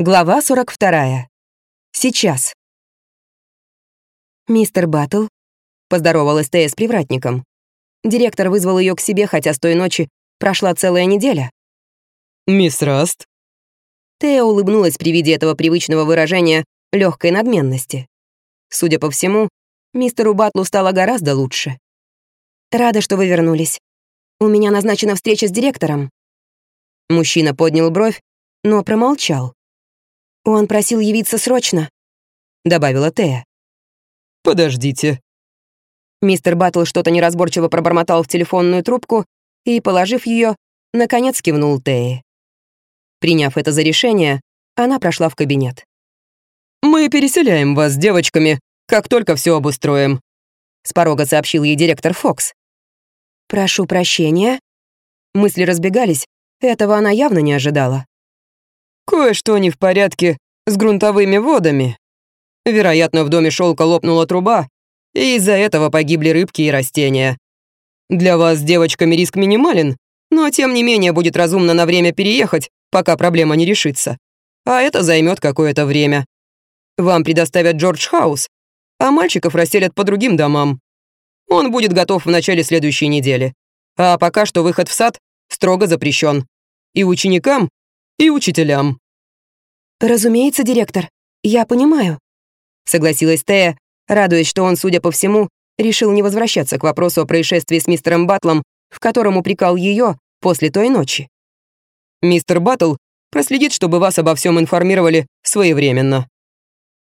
Глава 42. Сейчас. «Мистер Баттл», — поздоровалась Тея с привратником. Директор вызвал ее к себе, хотя с той ночи прошла целая неделя. «Мисс Раст?» Тея улыбнулась при виде этого привычного выражения легкой надменности. Судя по всему, мистеру Батлу стало гораздо лучше. «Рада, что вы вернулись. У меня назначена встреча с директором». Мужчина поднял бровь, но промолчал. «Он просил явиться срочно», — добавила Тея. «Подождите». Мистер Баттл что-то неразборчиво пробормотал в телефонную трубку и, положив ее, наконец кивнул Теи. Приняв это за решение, она прошла в кабинет. «Мы переселяем вас с девочками, как только все обустроим», — с порога сообщил ей директор Фокс. «Прошу прощения». Мысли разбегались, этого она явно не ожидала. Кое-что не в порядке с грунтовыми водами. Вероятно, в доме шелка лопнула труба, и из-за этого погибли рыбки и растения. Для вас с девочками риск минимален, но тем не менее будет разумно на время переехать, пока проблема не решится. А это займет какое-то время. Вам предоставят Джордж Хаус, а мальчиков расселят по другим домам. Он будет готов в начале следующей недели. А пока что выход в сад строго запрещен. И ученикам, и учителям». «Разумеется, директор, я понимаю», — согласилась Тея, радуясь, что он, судя по всему, решил не возвращаться к вопросу о происшествии с мистером Батлом, в котором упрекал ее после той ночи. «Мистер Батл проследит, чтобы вас обо всем информировали своевременно».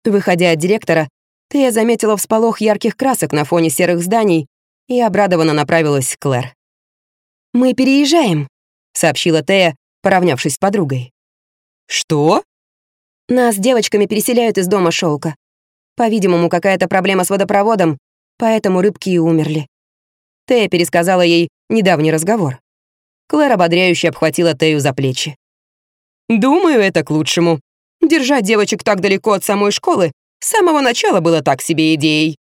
Выходя от директора, Тея заметила всполох ярких красок на фоне серых зданий и обрадованно направилась к Клэр. «Мы переезжаем», — сообщила Тея, поравнявшись с подругой. «Что?» «Нас девочками переселяют из дома шелка. По-видимому, какая-то проблема с водопроводом, поэтому рыбки и умерли». Тея пересказала ей недавний разговор. Клэр ободряюще обхватила Тею за плечи. «Думаю, это к лучшему. Держать девочек так далеко от самой школы с самого начала было так себе идеей».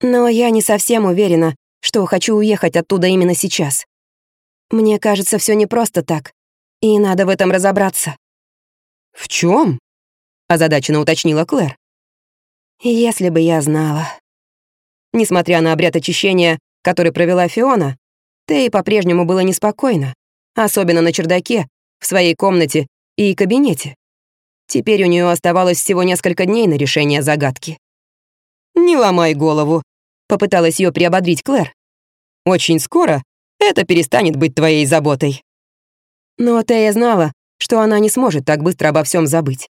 «Но я не совсем уверена, что хочу уехать оттуда именно сейчас. Мне кажется, все не просто так. И надо в этом разобраться. «В чем? Озадаченно уточнила Клэр. «Если бы я знала». Несмотря на обряд очищения, который провела Фиона, Тей по-прежнему было неспокойно, особенно на чердаке, в своей комнате и кабинете. Теперь у нее оставалось всего несколько дней на решение загадки. «Не ломай голову», — попыталась ее приободрить Клэр. «Очень скоро это перестанет быть твоей заботой». Но Тея знала, что она не сможет так быстро обо всем забыть.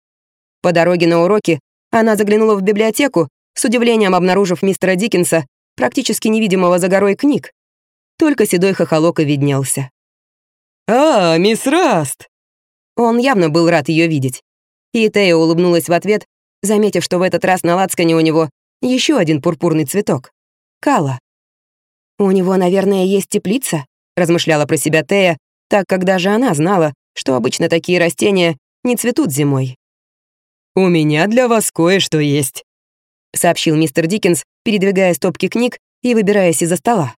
По дороге на уроки она заглянула в библиотеку, с удивлением обнаружив мистера Диккенса, практически невидимого за горой книг. Только седой хохолок и виднелся. «А, мисс Раст!» Он явно был рад ее видеть. И Тея улыбнулась в ответ, заметив, что в этот раз на лацкане у него еще один пурпурный цветок — кала. «У него, наверное, есть теплица», — размышляла про себя Тея, так как даже она знала, что обычно такие растения не цветут зимой. «У меня для вас кое-что есть», — сообщил мистер Диккенс, передвигая стопки книг и выбираясь из-за стола.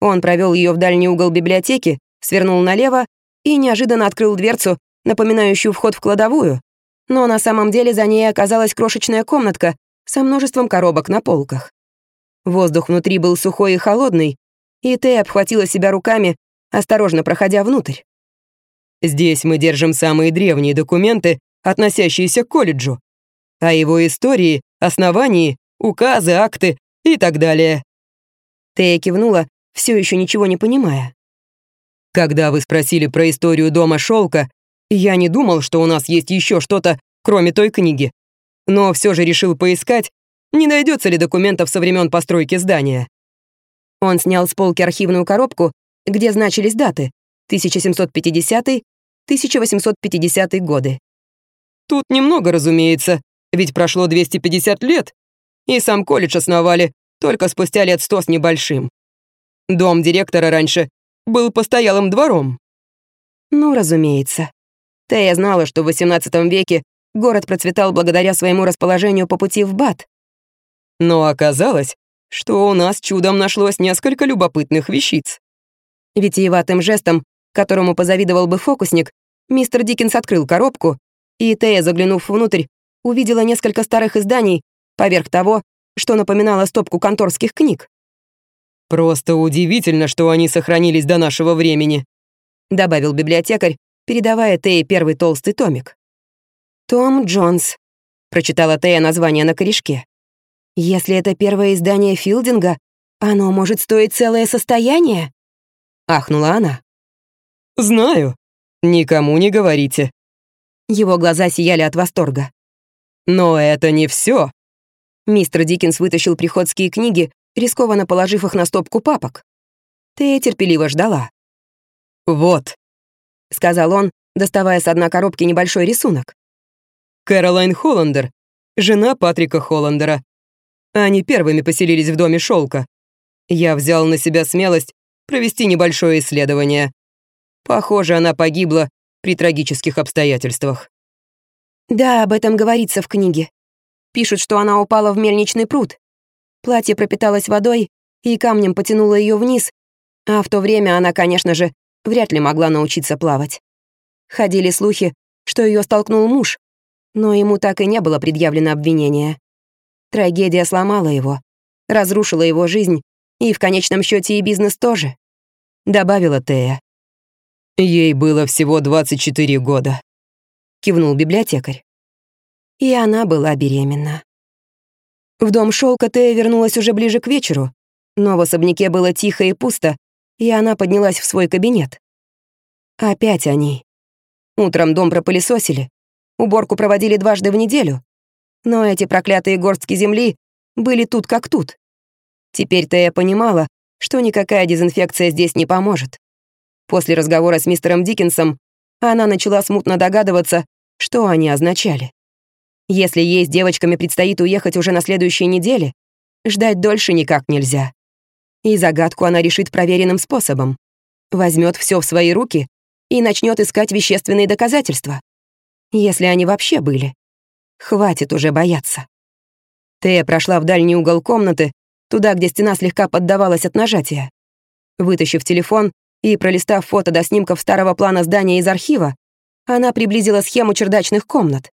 Он провел ее в дальний угол библиотеки, свернул налево и неожиданно открыл дверцу, напоминающую вход в кладовую, но на самом деле за ней оказалась крошечная комнатка со множеством коробок на полках. Воздух внутри был сухой и холодный, и Тэй обхватила себя руками, осторожно проходя внутрь. «Здесь мы держим самые древние документы, относящиеся к колледжу, о его истории, основании, указы, акты и так далее». Тея кивнула, все еще ничего не понимая. «Когда вы спросили про историю дома шелка, я не думал, что у нас есть еще что-то, кроме той книги. Но все же решил поискать, не найдется ли документов со времен постройки здания. Он снял с полки архивную коробку, где значились даты 1750-1850 годы. Тут немного, разумеется, ведь прошло 250 лет, и сам колледж основали только спустя лет сто с небольшим. Дом директора раньше был постоялым двором. Ну, разумеется. Тея знала, что в XVIII веке город процветал благодаря своему расположению по пути в Бат. Но оказалось, что у нас чудом нашлось несколько любопытных вещиц. Витиеватым жестом, которому позавидовал бы фокусник, мистер Диккенс открыл коробку и Тея, заглянув внутрь, увидела несколько старых изданий поверх того, что напоминало стопку конторских книг. «Просто удивительно, что они сохранились до нашего времени», добавил библиотекарь, передавая Тее первый толстый томик. «Том Джонс», — прочитала Тея название на корешке. «Если это первое издание Филдинга, оно может стоить целое состояние?» — ахнула она. «Знаю. Никому не говорите». Его глаза сияли от восторга. «Но это не все. Мистер Диккенс вытащил приходские книги, рискованно положив их на стопку папок. Тея терпеливо ждала. «Вот», — сказал он, доставая с одной коробки небольшой рисунок. «Кэролайн Холландер, жена Патрика Холландера. Они первыми поселились в доме шелка. Я взял на себя смелость провести небольшое исследование. Похоже, она погибла при трагических обстоятельствах. Да, об этом говорится в книге. Пишут, что она упала в мельничный пруд. Платье пропиталось водой и камнем потянуло ее вниз, а в то время она, конечно же, вряд ли могла научиться плавать. Ходили слухи, что ее столкнул муж, но ему так и не было предъявлено обвинение. Трагедия сломала его, разрушила его жизнь и в конечном счете и бизнес тоже, добавила Тея. Ей было всего 24 года, кивнул библиотекарь. И она была беременна. В дом шелка Тея вернулась уже ближе к вечеру, но в особняке было тихо и пусто, и она поднялась в свой кабинет. Опять они. Утром дом пропылесосили, уборку проводили дважды в неделю, но эти проклятые горстки земли были тут как тут. Теперь-то я понимала, что никакая дезинфекция здесь не поможет. После разговора с мистером Диккенсом она начала смутно догадываться, что они означали. Если ей с девочками предстоит уехать уже на следующей неделе, ждать дольше никак нельзя. И загадку она решит проверенным способом. Возьмет все в свои руки и начнет искать вещественные доказательства. Если они вообще были. Хватит уже бояться. Тея прошла в дальний угол комнаты, туда, где стена слегка поддавалась от нажатия. Вытащив телефон и пролистав фото до снимков старого плана здания из архива, она приблизила схему чердачных комнат.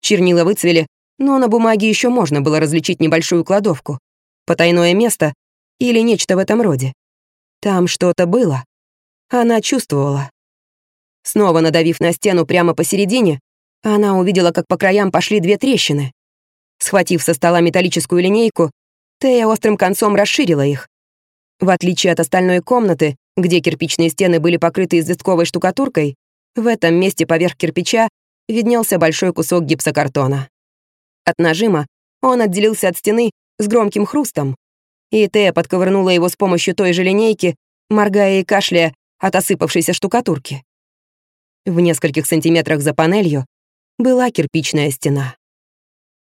Чернила выцвели, но на бумаге еще можно было различить небольшую кладовку, потайное место или нечто в этом роде. Там что-то было. Она чувствовала. Снова надавив на стену прямо посередине, она увидела, как по краям пошли две трещины. Схватив со стола металлическую линейку, Тея острым концом расширила их. В отличие от остальной комнаты, где кирпичные стены были покрыты известковой штукатуркой, в этом месте поверх кирпича виднелся большой кусок гипсокартона. От нажима он отделился от стены с громким хрустом, и Тея подковырнула его с помощью той же линейки, моргая и кашляя от осыпавшейся штукатурки. В нескольких сантиметрах за панелью была кирпичная стена.